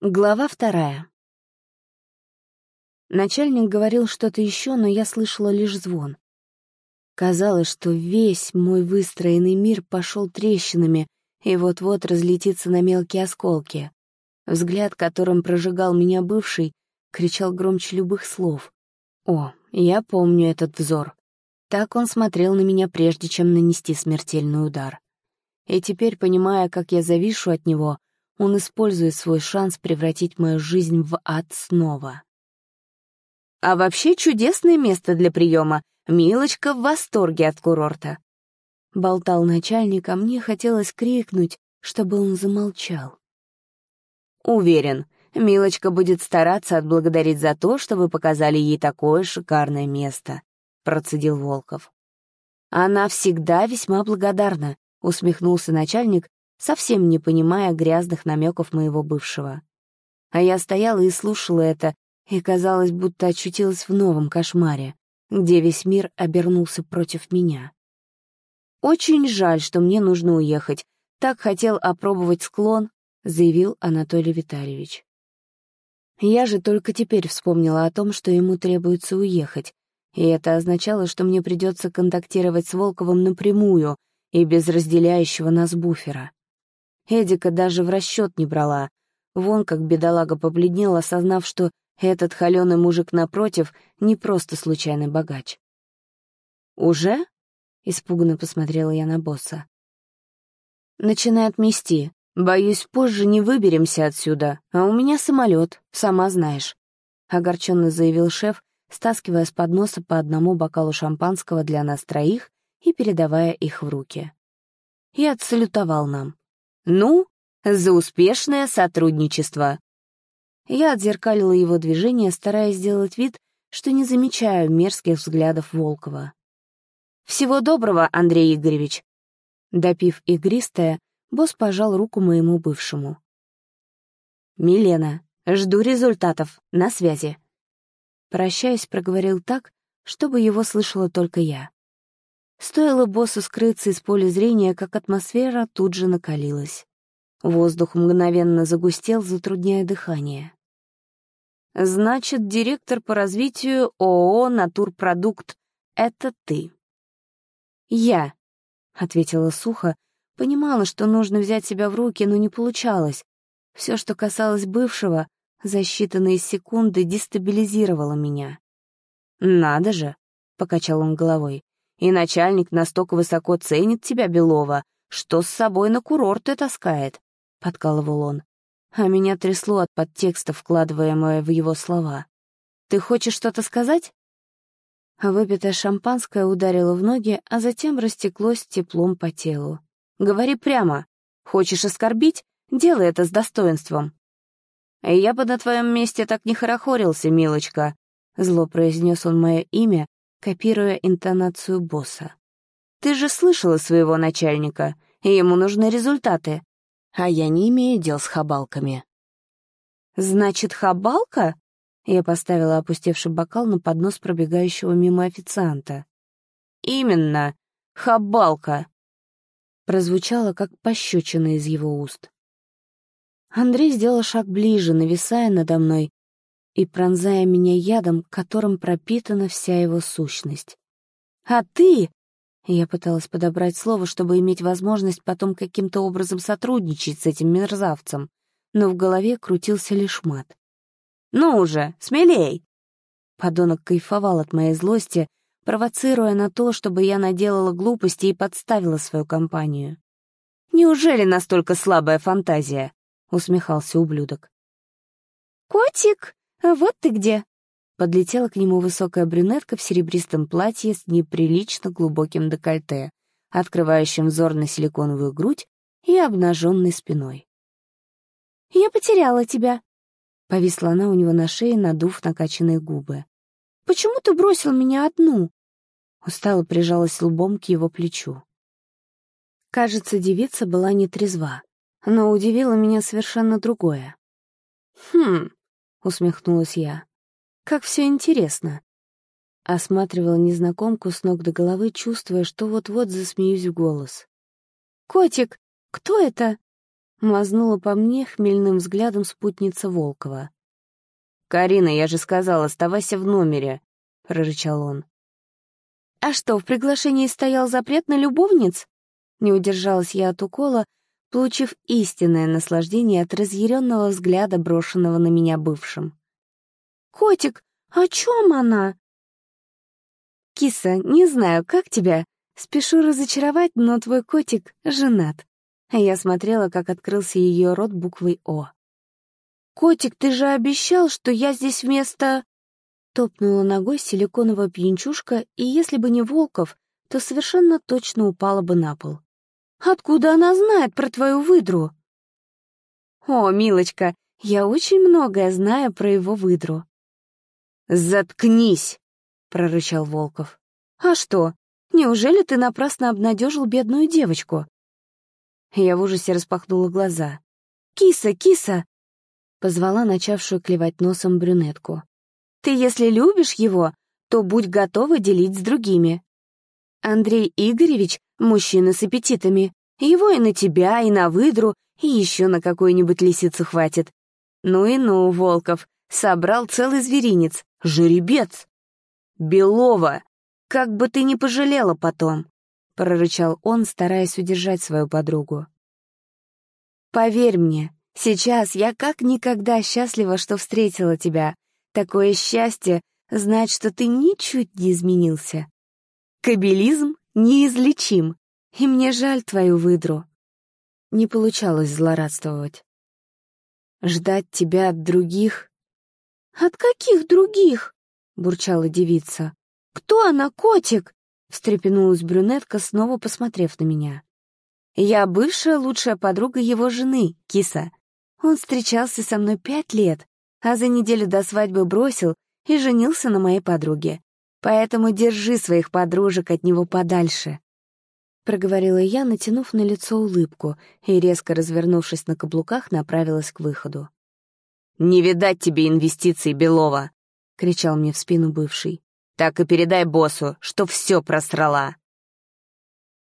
Глава вторая. Начальник говорил что-то еще, но я слышала лишь звон. Казалось, что весь мой выстроенный мир пошел трещинами и вот-вот разлетится на мелкие осколки. Взгляд, которым прожигал меня бывший, кричал громче любых слов. О, я помню этот взор. Так он смотрел на меня, прежде чем нанести смертельный удар. И теперь, понимая, как я завишу от него, он использует свой шанс превратить мою жизнь в ад снова. А вообще чудесное место для приема. Милочка в восторге от курорта. Болтал начальник, а мне хотелось крикнуть, чтобы он замолчал. Уверен, Милочка будет стараться отблагодарить за то, что вы показали ей такое шикарное место, процедил Волков. Она всегда весьма благодарна, усмехнулся начальник, совсем не понимая грязных намеков моего бывшего. А я стояла и слушала это, и казалось, будто очутилась в новом кошмаре, где весь мир обернулся против меня. «Очень жаль, что мне нужно уехать. Так хотел опробовать склон», — заявил Анатолий Витальевич. Я же только теперь вспомнила о том, что ему требуется уехать, и это означало, что мне придется контактировать с Волковым напрямую и без разделяющего нас буфера. Эдика даже в расчет не брала. Вон как бедолага побледнел, осознав, что этот холеный мужик напротив не просто случайный богач. «Уже?» — испуганно посмотрела я на босса. «Начинает мести. Боюсь, позже не выберемся отсюда, а у меня самолет, сама знаешь», — огорченно заявил шеф, стаскивая с подноса по одному бокалу шампанского для нас троих и передавая их в руки. И отсалютовал нам. «Ну, за успешное сотрудничество!» Я отзеркалила его движение, стараясь сделать вид, что не замечаю мерзких взглядов Волкова. «Всего доброго, Андрей Игоревич!» Допив игристое, босс пожал руку моему бывшему. «Милена, жду результатов, на связи!» Прощаясь, проговорил так, чтобы его слышала только я. Стоило боссу скрыться из поля зрения, как атмосфера тут же накалилась. Воздух мгновенно загустел, затрудняя дыхание. «Значит, директор по развитию ООО «Натурпродукт» — это ты?» «Я», — ответила сухо, понимала, что нужно взять себя в руки, но не получалось. Все, что касалось бывшего, за считанные секунды дестабилизировало меня. «Надо же», — покачал он головой, и начальник настолько высоко ценит тебя, Белова, что с собой на курорты таскает», — подкалывал он. А меня трясло от подтекста, вкладываемое в его слова. «Ты хочешь что-то сказать?» Выпитое шампанское ударило в ноги, а затем растеклось теплом по телу. «Говори прямо. Хочешь оскорбить? Делай это с достоинством». «Я бы на твоем месте так не хорохорился, милочка», — зло произнес он мое имя, копируя интонацию босса. «Ты же слышала своего начальника, и ему нужны результаты, а я не имею дел с хабалками». «Значит, хабалка?» Я поставила опустевший бокал на поднос пробегающего мимо официанта. «Именно, хабалка!» Прозвучало, как пощечина из его уст. Андрей сделал шаг ближе, нависая надо мной, и пронзая меня ядом, которым пропитана вся его сущность. «А ты...» Я пыталась подобрать слово, чтобы иметь возможность потом каким-то образом сотрудничать с этим мерзавцем, но в голове крутился лишь мат. «Ну уже, смелей!» Подонок кайфовал от моей злости, провоцируя на то, чтобы я наделала глупости и подставила свою компанию. «Неужели настолько слабая фантазия?» — усмехался ублюдок. «Котик!» «А вот ты где!» Подлетела к нему высокая брюнетка в серебристом платье с неприлично глубоким декольте, открывающим взор на силиконовую грудь и обнаженной спиной. «Я потеряла тебя!» Повисла она у него на шее, надув накачанные губы. «Почему ты бросил меня одну?» Устало прижалась лбом к его плечу. Кажется, девица была не трезва, но удивило меня совершенно другое. «Хм, — усмехнулась я. «Как все интересно!» Осматривала незнакомку с ног до головы, чувствуя, что вот-вот засмеюсь в голос. «Котик, кто это?» Мазнула по мне хмельным взглядом спутница Волкова. «Карина, я же сказал, оставайся в номере», — прорычал он. «А что, в приглашении стоял запрет на любовниц?» Не удержалась я от укола, получив истинное наслаждение от разъяренного взгляда, брошенного на меня бывшим. «Котик, о чем она?» «Киса, не знаю, как тебя. Спешу разочаровать, но твой котик женат». Я смотрела, как открылся ее рот буквой «О». «Котик, ты же обещал, что я здесь вместо...» Топнула ногой силиконовая пьянчушка, и если бы не Волков, то совершенно точно упала бы на пол. «Откуда она знает про твою выдру?» «О, милочка, я очень многое знаю про его выдру». «Заткнись!» — прорычал Волков. «А что, неужели ты напрасно обнадежил бедную девочку?» Я в ужасе распахнула глаза. «Киса, киса!» — позвала начавшую клевать носом брюнетку. «Ты, если любишь его, то будь готова делить с другими. Андрей Игоревич — мужчина с аппетитами. Его и на тебя, и на выдру, и еще на какую-нибудь лисицу хватит. Ну и ну, Волков, собрал целый зверинец, жеребец. Белова, как бы ты не пожалела потом прорычал он, стараясь удержать свою подругу. «Поверь мне, сейчас я как никогда счастлива, что встретила тебя. Такое счастье знать, что ты ничуть не изменился. Кабелизм неизлечим, и мне жаль твою выдру». Не получалось злорадствовать. «Ждать тебя от других...» «От каких других?» — бурчала девица. «Кто она, котик?» — встрепенулась брюнетка, снова посмотрев на меня. «Я бывшая лучшая подруга его жены, киса. Он встречался со мной пять лет, а за неделю до свадьбы бросил и женился на моей подруге. Поэтому держи своих подружек от него подальше». Проговорила я, натянув на лицо улыбку, и, резко развернувшись на каблуках, направилась к выходу. «Не видать тебе инвестиций, Белова!» — кричал мне в спину бывший. Так и передай боссу, что все просрала.